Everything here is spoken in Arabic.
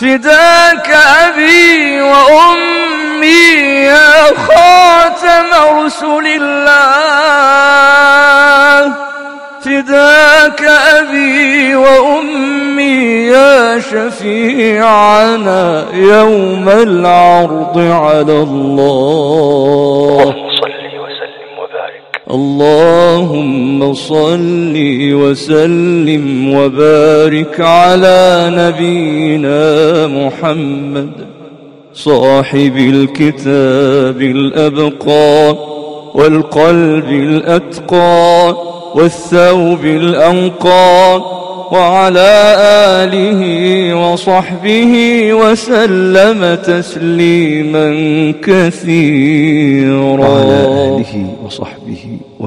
فداك أبي وأمي يا خاتم رسل الله. فداك أبي وأمي يا شفيعنا يوم العرض على الله. اللهم صل وسلم وبارك على نبينا محمد صاحب الكتاب الأبقى والقلب الأتقى والثوب الأنقى وعلى آله وصحبه وسلم تسليما كثيرا. وعلى آله وصحبه